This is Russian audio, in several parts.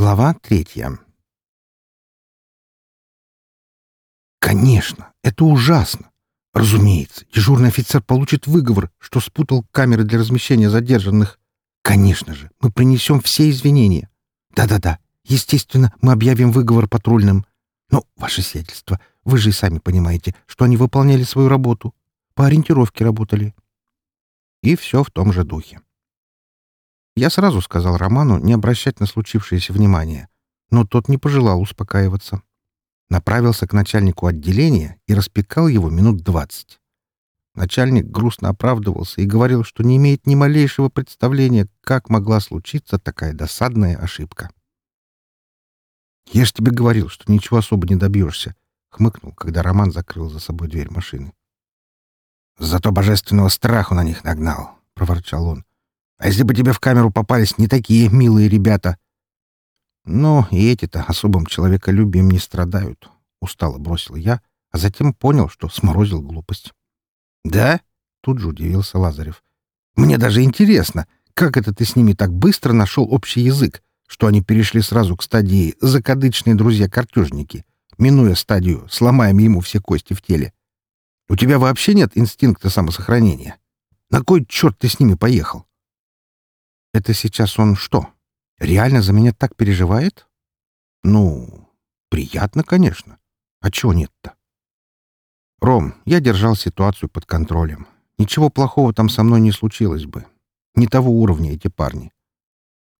Глава третья. Конечно, это ужасно. Разумеется, дежурный офицер получит выговор, что спутал камеры для размещения задержанных. Конечно же, мы принесем все извинения. Да-да-да, естественно, мы объявим выговор патрульным. Но, ваше сиятельство, вы же и сами понимаете, что они выполняли свою работу. По ориентировке работали. И все в том же духе. Я сразу сказал Роману не обращать на случившееся внимание, но тот не пожелал успокаиваться. Направился к начальнику отделения и распекал его минут двадцать. Начальник грустно оправдывался и говорил, что не имеет ни малейшего представления, как могла случиться такая досадная ошибка. «Я ж тебе говорил, что ничего особо не добьешься», — хмыкнул, когда Роман закрыл за собой дверь машины. «Зато божественного страху на них нагнал», — проворчал он. А если бы тебе в камеру попались не такие милые ребята? Ну, и эти-то особым человеколюбием не страдают, — устало бросил я, а затем понял, что сморозил глупость. Да? — тут же удивился Лазарев. Мне даже интересно, как это ты с ними так быстро нашел общий язык, что они перешли сразу к стадии «закадычные друзья-картежники», минуя стадию «сломаем ему все кости в теле». У тебя вообще нет инстинкта самосохранения? На кой черт ты с ними поехал? Это сейчас он что? Реально за меня так переживает? Ну, приятно, конечно. А чего нет-то? Ром, я держал ситуацию под контролем. Ничего плохого там со мной не случилось бы. Не того уровня эти парни.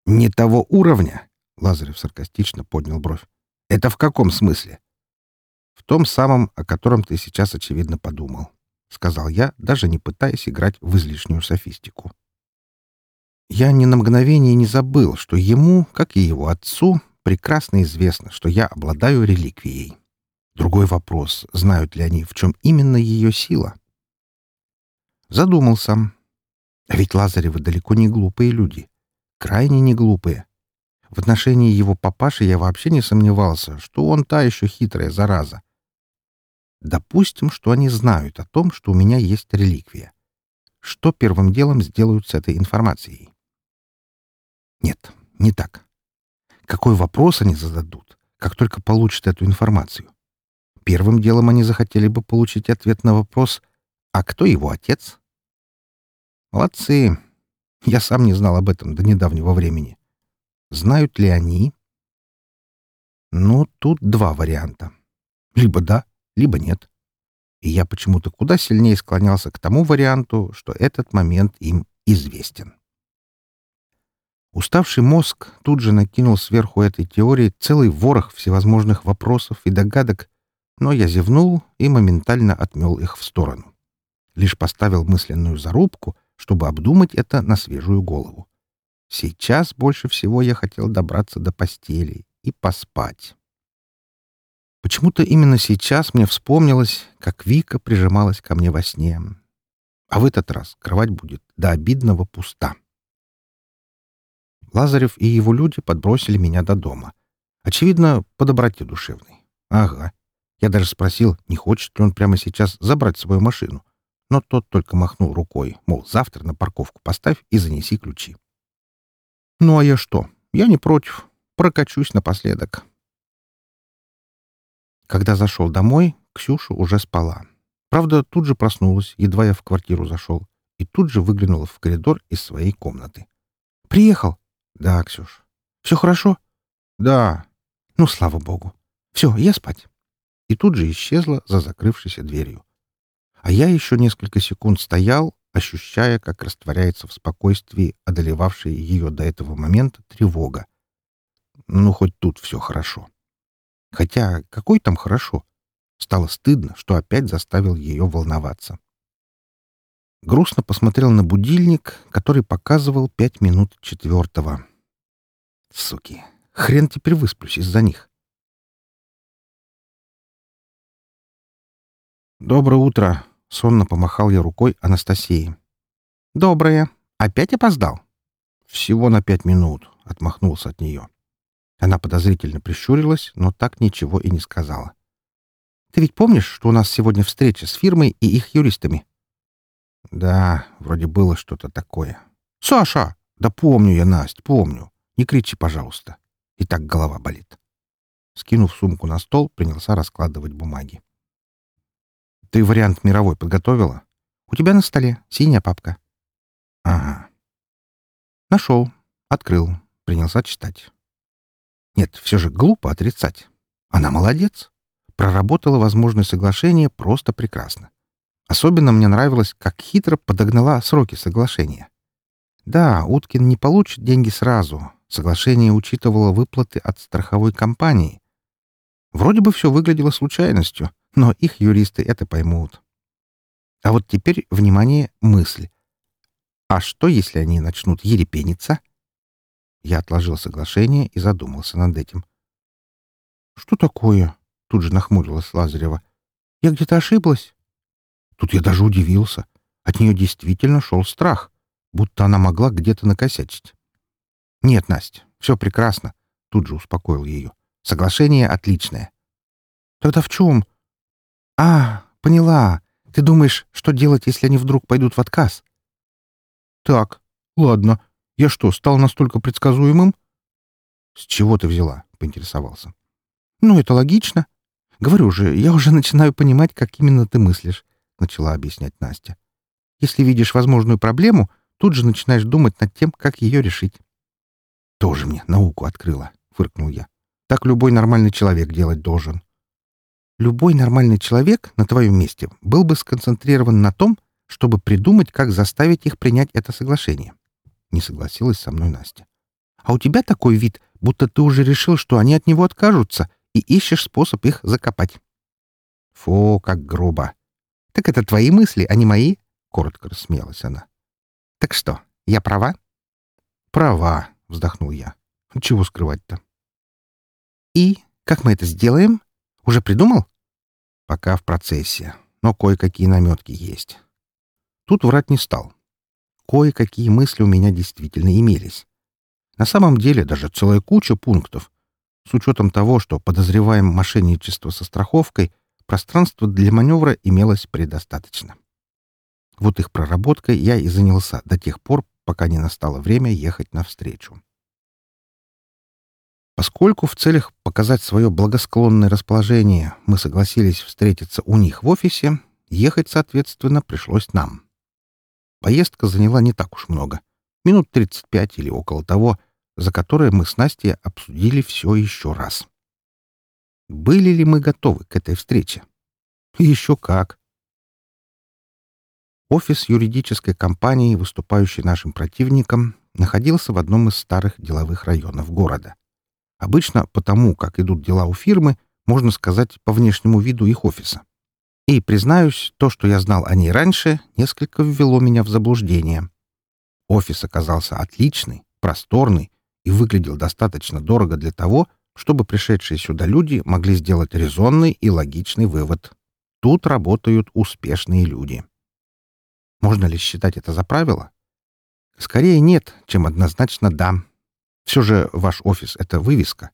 Не того уровня? Лазарев саркастично поднял бровь. Это в каком смысле? В том самом, о котором ты сейчас, очевидно, подумал. — сказал я, даже не пытаясь играть в излишнюю софистику. Я ни на мгновение не забыл, что ему, как и его отцу, прекрасно известно, что я обладаю реликвией. Другой вопрос, знают ли они, в чем именно ее сила. Задумался. А ведь Лазаревы далеко не глупые люди. Крайне не глупые. В отношении его папаши я вообще не сомневался, что он та еще хитрая зараза. Допустим, что они знают о том, что у меня есть реликвия. Что первым делом сделают с этой информацией? Нет, не так. Какой вопрос они зададут, как только получат эту информацию? Первым делом они захотели бы получить ответ на вопрос «А кто его отец?» Молодцы. Я сам не знал об этом до недавнего времени. Знают ли они? Ну, тут два варианта. Либо да, либо нет. И я почему-то куда сильнее склонялся к тому варианту, что этот момент им известен. Уставший мозг тут же накинул сверху этой теории целый ворох всевозможных вопросов и догадок, но я зевнул и моментально отмел их в сторону. Лишь поставил мысленную зарубку, чтобы обдумать это на свежую голову. Сейчас больше всего я хотел добраться до постели и поспать. Почему-то именно сейчас мне вспомнилось, как Вика прижималась ко мне во сне. А в этот раз кровать будет до обидного пуста. Лазарев и его люди подбросили меня до дома. Очевидно, по доброте душевной. Ага. Я даже спросил, не хочет ли он прямо сейчас забрать свою машину. Но тот только махнул рукой, мол, завтра на парковку поставь и занеси ключи. Ну а я что? Я не против. Прокачусь напоследок. Когда зашел домой, Ксюша уже спала. Правда, тут же проснулась, едва я в квартиру зашел, и тут же выглянула в коридор из своей комнаты. «Приехал!» «Да, Ксюш». «Все хорошо?» «Да». «Ну, слава богу. Все, я спать». И тут же исчезла за закрывшейся дверью. А я еще несколько секунд стоял, ощущая, как растворяется в спокойствии одолевавшая ее до этого момента тревога. Ну, хоть тут все хорошо. Хотя, какой там хорошо? Стало стыдно, что опять заставил ее волноваться. Грустно посмотрел на будильник, который показывал пять минут четвертого. Суки, хрен теперь высплюсь из-за них. «Доброе утро!» — сонно помахал я рукой Анастасии. «Доброе. Опять опоздал?» «Всего на пять минут», — отмахнулся от нее. Она подозрительно прищурилась, но так ничего и не сказала. «Ты ведь помнишь, что у нас сегодня встреча с фирмой и их юристами?» «Да, вроде было что-то такое». «Саша!» «Да помню я, Насть, помню. Не кричи, пожалуйста. И так голова болит. Скинув сумку на стол, принялся раскладывать бумаги. «Ты вариант мировой подготовила?» «У тебя на столе синяя папка». «Ага». «Нашел. Открыл. Принялся читать». «Нет, все же глупо отрицать. Она молодец. Проработала возможное соглашение просто прекрасно. Особенно мне нравилось, как хитро подогнала сроки соглашения. Да, Уткин не получит деньги сразу. Соглашение учитывало выплаты от страховой компании. Вроде бы все выглядело случайностью, но их юристы это поймут. А вот теперь, внимание, мысль. А что, если они начнут ерепениться? Я отложил соглашение и задумался над этим. «Что такое?» — тут же нахмурилась Лазарева. «Я где-то ошиблась?» Тут я даже удивился. От нее действительно шел страх, будто она могла где-то накосячить. «Нет, Настя, все прекрасно», — тут же успокоил ее. «Соглашение отличное». «Тогда в чем?» «А, поняла. Ты думаешь, что делать, если они вдруг пойдут в отказ?» «Так, ладно. Я что, стал настолько предсказуемым?» «С чего ты взяла?» — поинтересовался. «Ну, это логично. Говорю же, я уже начинаю понимать, как именно ты мыслишь. — начала объяснять Настя. «Если видишь возможную проблему, тут же начинаешь думать над тем, как ее решить». «Тоже мне науку открыла», — фыркнул я. «Так любой нормальный человек делать должен». «Любой нормальный человек на твоем месте был бы сконцентрирован на том, чтобы придумать, как заставить их принять это соглашение». Не согласилась со мной Настя. «А у тебя такой вид, будто ты уже решил, что они от него откажутся, и ищешь способ их закопать». «Фу, как грубо!» «Так это твои мысли, а не мои?» — коротко рассмеялась она. «Так что, я права?» «Права», — вздохнул я. «Чего скрывать-то?» «И как мы это сделаем? Уже придумал?» «Пока в процессе, но кое-какие наметки есть». Тут врать не стал. Кое-какие мысли у меня действительно имелись. На самом деле даже целая куча пунктов. С учетом того, что подозреваем мошенничество со страховкой, Пространства для маневра имелось предостаточно. Вот их проработкой я и занялся до тех пор, пока не настало время ехать навстречу. Поскольку в целях показать свое благосклонное расположение мы согласились встретиться у них в офисе, ехать, соответственно, пришлось нам. Поездка заняла не так уж много. Минут 35 или около того, за которое мы с Настей обсудили все еще раз. Были ли мы готовы к этой встрече? Еще как. Офис юридической компании, выступающей нашим противником, находился в одном из старых деловых районов города. Обычно потому, как идут дела у фирмы, можно сказать, по внешнему виду их офиса. И, признаюсь, то, что я знал о ней раньше, несколько ввело меня в заблуждение. Офис оказался отличный, просторный и выглядел достаточно дорого для того, чтобы пришедшие сюда люди могли сделать резонный и логичный вывод. Тут работают успешные люди. Можно ли считать это за правило? Скорее нет, чем однозначно да. Все же ваш офис — это вывеска.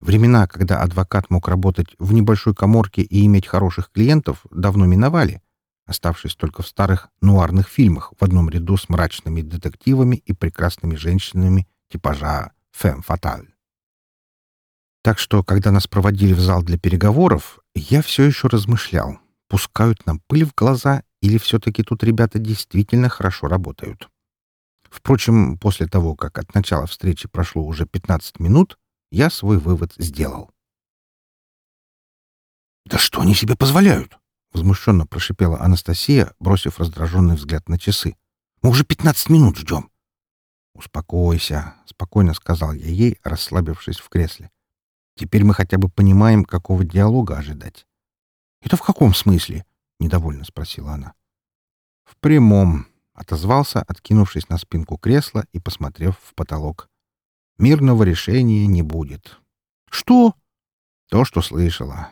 Времена, когда адвокат мог работать в небольшой коморке и иметь хороших клиентов, давно миновали, оставшись только в старых нуарных фильмах в одном ряду с мрачными детективами и прекрасными женщинами типажа «фэм фаталь». Так что, когда нас проводили в зал для переговоров, я все еще размышлял, пускают нам пыль в глаза или все-таки тут ребята действительно хорошо работают. Впрочем, после того, как от начала встречи прошло уже 15 минут, я свой вывод сделал. «Да что они себе позволяют?» — возмущенно прошипела Анастасия, бросив раздраженный взгляд на часы. «Мы уже 15 минут ждем». «Успокойся», — спокойно сказал я ей, расслабившись в кресле. Теперь мы хотя бы понимаем, какого диалога ожидать. — Это в каком смысле? — недовольно спросила она. — В прямом, — отозвался, откинувшись на спинку кресла и посмотрев в потолок. — Мирного решения не будет. — Что? — То, что слышала.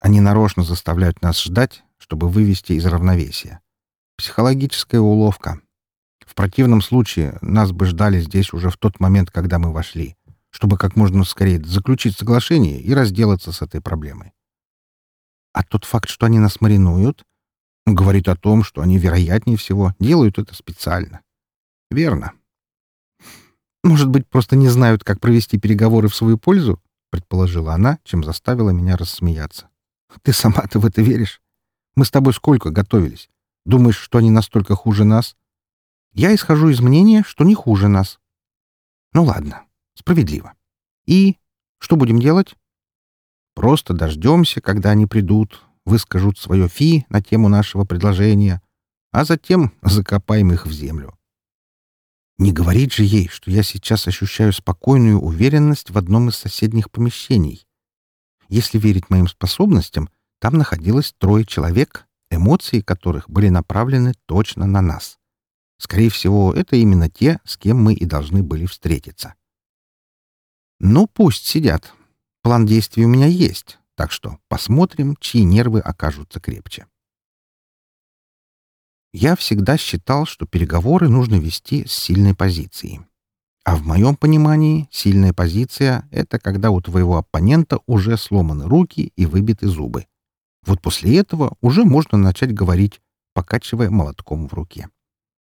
Они нарочно заставляют нас ждать, чтобы вывести из равновесия. Психологическая уловка. В противном случае нас бы ждали здесь уже в тот момент, когда мы вошли чтобы как можно скорее заключить соглашение и разделаться с этой проблемой. А тот факт, что они нас маринуют, говорит о том, что они, вероятнее всего, делают это специально. Верно. Может быть, просто не знают, как провести переговоры в свою пользу? Предположила она, чем заставила меня рассмеяться. Ты сама-то в это веришь? Мы с тобой сколько готовились? Думаешь, что они настолько хуже нас? Я исхожу из мнения, что не хуже нас. Ну ладно, справедливо. И что будем делать? Просто дождемся, когда они придут, выскажут свое фи на тему нашего предложения, а затем закопаем их в землю. Не говорить же ей, что я сейчас ощущаю спокойную уверенность в одном из соседних помещений. Если верить моим способностям, там находилось трое человек, эмоции которых были направлены точно на нас. Скорее всего, это именно те, с кем мы и должны были встретиться. Ну, пусть сидят. План действий у меня есть, так что посмотрим, чьи нервы окажутся крепче. Я всегда считал, что переговоры нужно вести с сильной позиции. А в моем понимании сильная позиция — это когда у твоего оппонента уже сломаны руки и выбиты зубы. Вот после этого уже можно начать говорить, покачивая молотком в руке.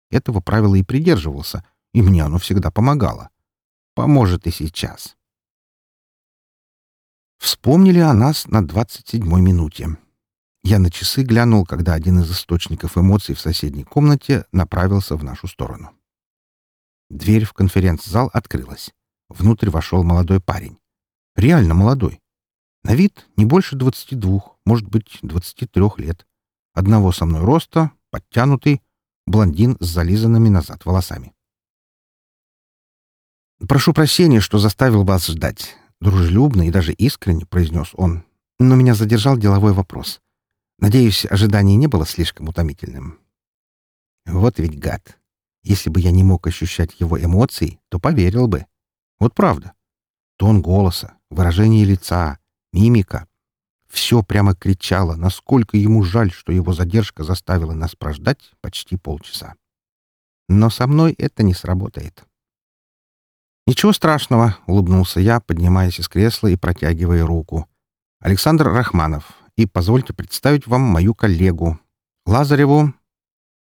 Этого правила и придерживался, и мне оно всегда помогало. Поможет и сейчас. Вспомнили о нас на двадцать седьмой минуте. Я на часы глянул, когда один из источников эмоций в соседней комнате направился в нашу сторону. Дверь в конференц-зал открылась. Внутрь вошел молодой парень. Реально молодой. На вид не больше двадцати двух, может быть, двадцати трех лет. Одного со мной роста, подтянутый, блондин с зализанными назад волосами. «Прошу прощения, что заставил вас ждать», — дружелюбно и даже искренне произнес он. «Но меня задержал деловой вопрос. Надеюсь, ожидание не было слишком утомительным. Вот ведь гад. Если бы я не мог ощущать его эмоций, то поверил бы. Вот правда. Тон голоса, выражение лица, мимика. Все прямо кричало, насколько ему жаль, что его задержка заставила нас прождать почти полчаса. Но со мной это не сработает. «Ничего страшного», — улыбнулся я, поднимаясь из кресла и протягивая руку. «Александр Рахманов, и позвольте представить вам мою коллегу, Лазареву».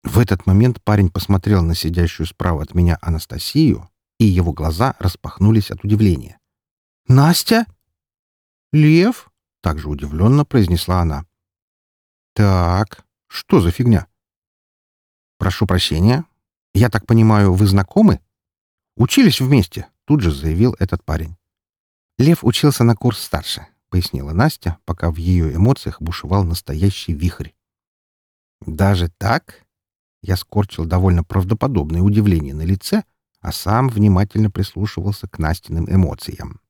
В этот момент парень посмотрел на сидящую справа от меня Анастасию, и его глаза распахнулись от удивления. «Настя? Лев?» — также удивленно произнесла она. «Так, что за фигня?» «Прошу прощения. Я так понимаю, вы знакомы?» «Учились вместе», — тут же заявил этот парень. Лев учился на курс старше. — пояснила Настя, пока в ее эмоциях бушевал настоящий вихрь. «Даже так?» Я скорчил довольно правдоподобное удивление на лице, а сам внимательно прислушивался к Настиным эмоциям.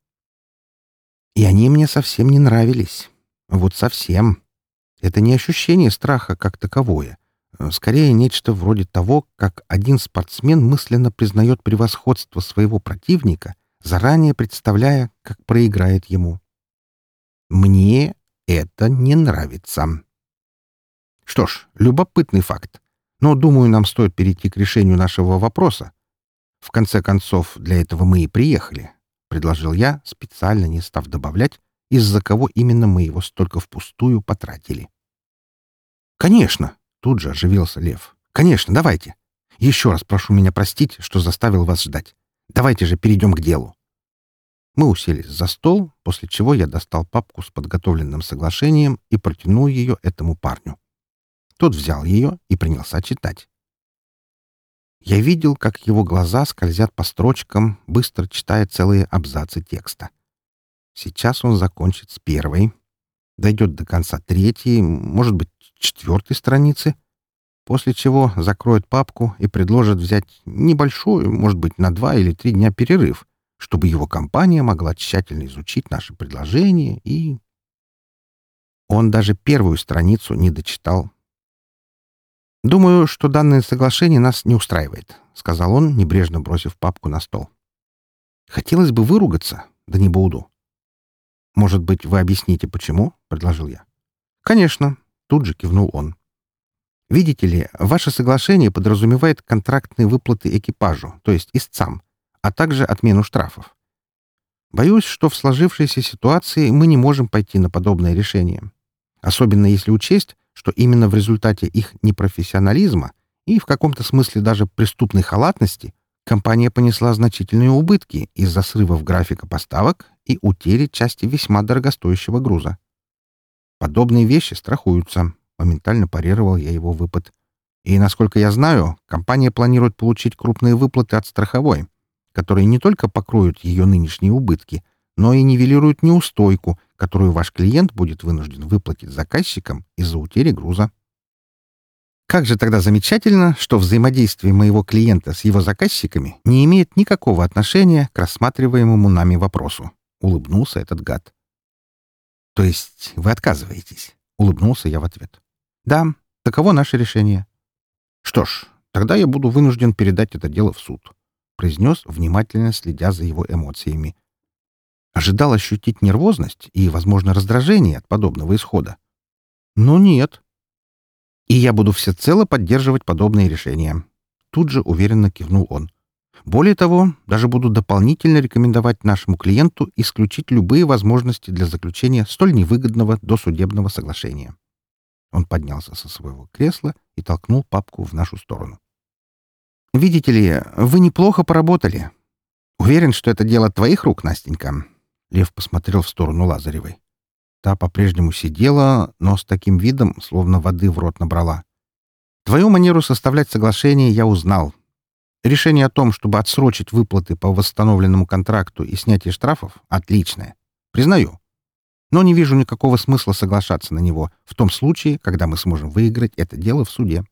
И они мне совсем не нравились. Вот совсем. Это не ощущение страха как таковое. Скорее, нечто вроде того, как один спортсмен мысленно признает превосходство своего противника, заранее представляя, как проиграет ему. Мне это не нравится. Что ж, любопытный факт. Но, думаю, нам стоит перейти к решению нашего вопроса. В конце концов, для этого мы и приехали, — предложил я, специально не став добавлять, из-за кого именно мы его столько впустую потратили. «Конечно!» — тут же оживился Лев. «Конечно, давайте. Еще раз прошу меня простить, что заставил вас ждать. Давайте же перейдем к делу». Мы уселись за стол, после чего я достал папку с подготовленным соглашением и протянул ее этому парню. Тот взял ее и принялся читать. Я видел, как его глаза скользят по строчкам, быстро читая целые абзацы текста. Сейчас он закончит с первой, дойдет до конца третьей, может быть, четвертой страницы, после чего закроет папку и предложит взять небольшой, может быть, на два или три дня перерыв, чтобы его компания могла тщательно изучить наши предложения и... Он даже первую страницу не дочитал. «Думаю, что данное соглашение нас не устраивает», — сказал он, небрежно бросив папку на стол. «Хотелось бы выругаться, да не буду». «Может быть, вы объясните, почему?» — предложил я. «Конечно», — тут же кивнул он. «Видите ли, ваше соглашение подразумевает контрактные выплаты экипажу, то есть истцам, а также отмену штрафов. Боюсь, что в сложившейся ситуации мы не можем пойти на подобное решение. Особенно если учесть, что именно в результате их непрофессионализма и в каком-то смысле даже преступной халатности Компания понесла значительные убытки из-за срывов графика поставок и утери части весьма дорогостоящего груза. Подобные вещи страхуются. Моментально парировал я его выпад. И, насколько я знаю, компания планирует получить крупные выплаты от страховой, которые не только покроют ее нынешние убытки, но и нивелируют неустойку, которую ваш клиент будет вынужден выплатить заказчикам из-за утери груза. Как же тогда замечательно, что взаимодействие моего клиента с его заказчиками не имеет никакого отношения к рассматриваемому нами вопросу. Улыбнулся этот гад. То есть вы отказываетесь? Улыбнулся я в ответ. Да, таково наше решение. Что ж, тогда я буду вынужден передать это дело в суд, произнес, внимательно следя за его эмоциями. Ожидал ощутить нервозность и, возможно, раздражение от подобного исхода. Но нет, и я буду всецело поддерживать подобные решения. Тут же уверенно кивнул он. Более того, даже буду дополнительно рекомендовать нашему клиенту исключить любые возможности для заключения столь невыгодного досудебного соглашения. Он поднялся со своего кресла и толкнул папку в нашу сторону. «Видите ли, вы неплохо поработали. Уверен, что это дело твоих рук, Настенька». Лев посмотрел в сторону Лазаревой. Та по-прежнему сидела, но с таким видом, словно воды в рот набрала. Твою манеру составлять соглашение я узнал. Решение о том, чтобы отсрочить выплаты по восстановленному контракту и снятие штрафов, отличное. Признаю. Но не вижу никакого смысла соглашаться на него в том случае, когда мы сможем выиграть это дело в суде.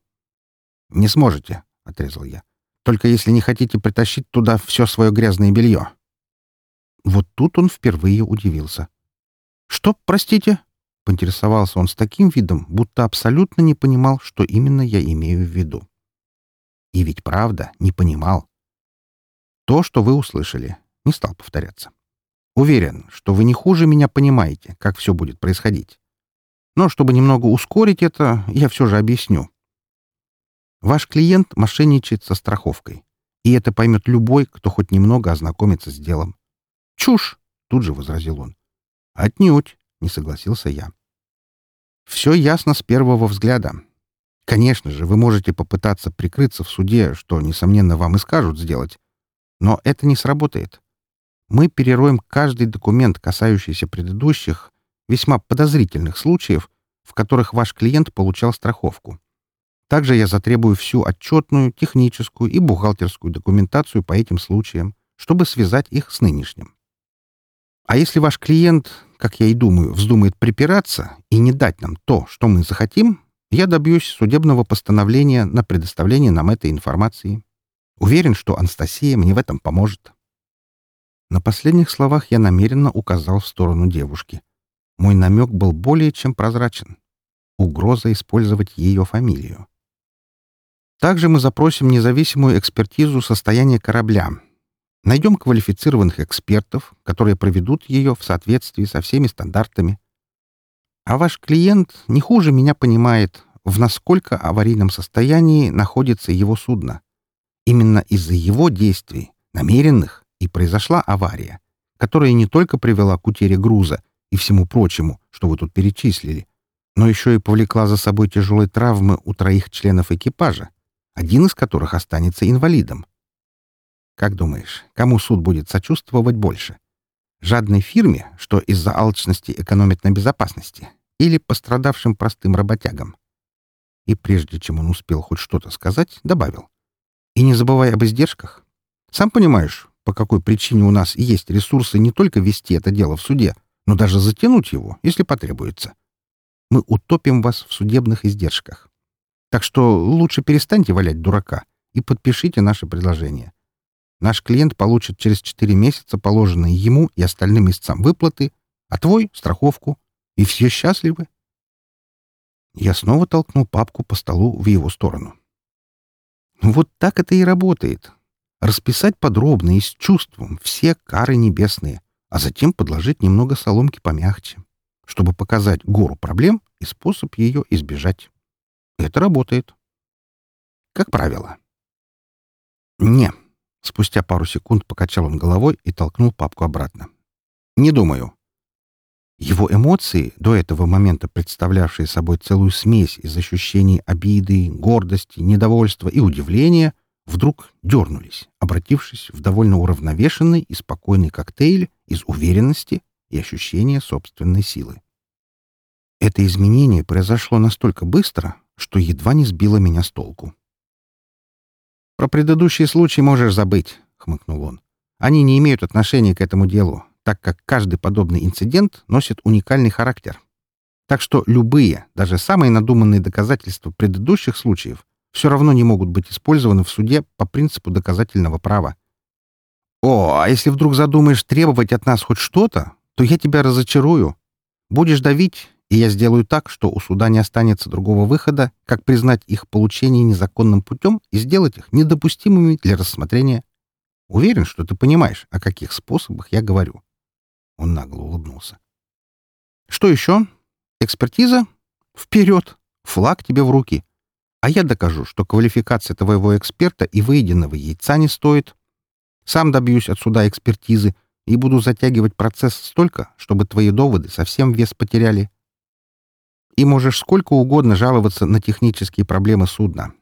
«Не сможете», — отрезал я. «Только если не хотите притащить туда все свое грязное белье». Вот тут он впервые удивился. «Что, простите?» — поинтересовался он с таким видом, будто абсолютно не понимал, что именно я имею в виду. И ведь правда не понимал. То, что вы услышали, не стал повторяться. Уверен, что вы не хуже меня понимаете, как все будет происходить. Но чтобы немного ускорить это, я все же объясню. Ваш клиент мошенничает со страховкой, и это поймет любой, кто хоть немного ознакомится с делом. «Чушь!» — тут же возразил он. «Отнюдь», — не согласился я. «Все ясно с первого взгляда. Конечно же, вы можете попытаться прикрыться в суде, что, несомненно, вам и скажут сделать. Но это не сработает. Мы перероем каждый документ, касающийся предыдущих, весьма подозрительных случаев, в которых ваш клиент получал страховку. Также я затребую всю отчетную, техническую и бухгалтерскую документацию по этим случаям, чтобы связать их с нынешним. А если ваш клиент, как я и думаю, вздумает припираться и не дать нам то, что мы захотим, я добьюсь судебного постановления на предоставление нам этой информации. Уверен, что Анастасия мне в этом поможет. На последних словах я намеренно указал в сторону девушки. Мой намек был более чем прозрачен. Угроза использовать ее фамилию. Также мы запросим независимую экспертизу состояния корабля, Найдем квалифицированных экспертов, которые проведут ее в соответствии со всеми стандартами. А ваш клиент не хуже меня понимает, в насколько аварийном состоянии находится его судно. Именно из-за его действий, намеренных, и произошла авария, которая не только привела к утере груза и всему прочему, что вы тут перечислили, но еще и повлекла за собой тяжелые травмы у троих членов экипажа, один из которых останется инвалидом. Как думаешь, кому суд будет сочувствовать больше? Жадной фирме, что из-за алчности экономит на безопасности, или пострадавшим простым работягам? И прежде чем он успел хоть что-то сказать, добавил. И не забывай об издержках. Сам понимаешь, по какой причине у нас есть ресурсы не только вести это дело в суде, но даже затянуть его, если потребуется. Мы утопим вас в судебных издержках. Так что лучше перестаньте валять дурака и подпишите наше предложение. Наш клиент получит через 4 месяца положенные ему и остальным истцам выплаты, а твой — страховку. И все счастливы. Я снова толкнул папку по столу в его сторону. Вот так это и работает. Расписать подробно и с чувством все кары небесные, а затем подложить немного соломки помягче, чтобы показать гору проблем и способ ее избежать. Это работает. Как правило. Не, Спустя пару секунд покачал он головой и толкнул папку обратно. «Не думаю». Его эмоции, до этого момента представлявшие собой целую смесь из ощущений обиды, гордости, недовольства и удивления, вдруг дернулись, обратившись в довольно уравновешенный и спокойный коктейль из уверенности и ощущения собственной силы. Это изменение произошло настолько быстро, что едва не сбило меня с толку. «Про предыдущий случай можешь забыть», — хмыкнул он. «Они не имеют отношения к этому делу, так как каждый подобный инцидент носит уникальный характер. Так что любые, даже самые надуманные доказательства предыдущих случаев все равно не могут быть использованы в суде по принципу доказательного права. О, а если вдруг задумаешь требовать от нас хоть что-то, то я тебя разочарую. Будешь давить, и я сделаю так, что у суда не останется другого выхода, как признать их получение незаконным путем и сделать их недопустимыми для рассмотрения. Уверен, что ты понимаешь, о каких способах я говорю. Он нагло улыбнулся. Что еще? Экспертиза? Вперед! Флаг тебе в руки. А я докажу, что квалификация твоего эксперта и выеденного яйца не стоит. Сам добьюсь от суда экспертизы и буду затягивать процесс столько, чтобы твои доводы совсем вес потеряли. И можешь сколько угодно жаловаться на технические проблемы судна.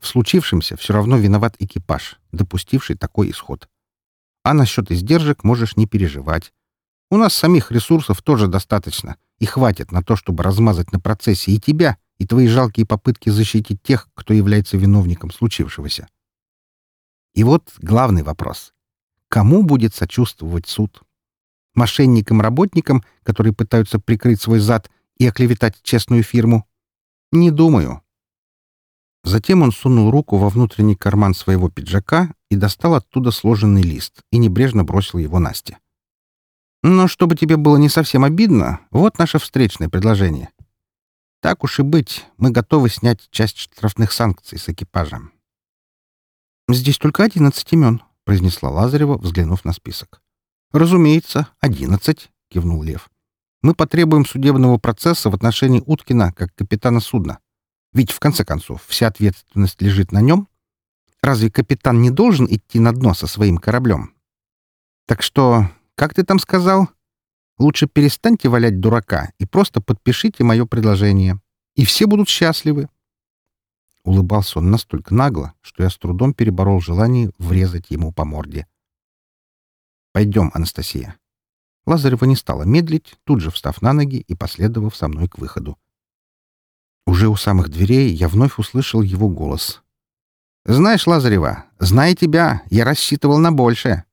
В случившемся все равно виноват экипаж, допустивший такой исход. А насчет издержек можешь не переживать. У нас самих ресурсов тоже достаточно, и хватит на то, чтобы размазать на процессе и тебя, и твои жалкие попытки защитить тех, кто является виновником случившегося. И вот главный вопрос. Кому будет сочувствовать суд? Мошенникам-работникам, которые пытаются прикрыть свой зад и оклеветать честную фирму? Не думаю. Затем он сунул руку во внутренний карман своего пиджака и достал оттуда сложенный лист и небрежно бросил его Насте. Но чтобы тебе было не совсем обидно, вот наше встречное предложение. Так уж и быть, мы готовы снять часть штрафных санкций с экипажа. «Здесь только одиннадцать имен», — произнесла Лазарева, взглянув на список. «Разумеется, одиннадцать», — кивнул Лев. «Мы потребуем судебного процесса в отношении Уткина как капитана судна. Ведь, в конце концов, вся ответственность лежит на нем. Разве капитан не должен идти на дно со своим кораблем? Так что как ты там сказал? Лучше перестаньте валять дурака и просто подпишите мое предложение. И все будут счастливы. Улыбался он настолько нагло, что я с трудом переборол желание врезать ему по морде. «Пойдем, Анастасия». Лазарева не стала медлить, тут же встав на ноги и последовав со мной к выходу. Уже у самых дверей я вновь услышал его голос. «Знаешь, Лазарева, зная тебя, я рассчитывал на большее.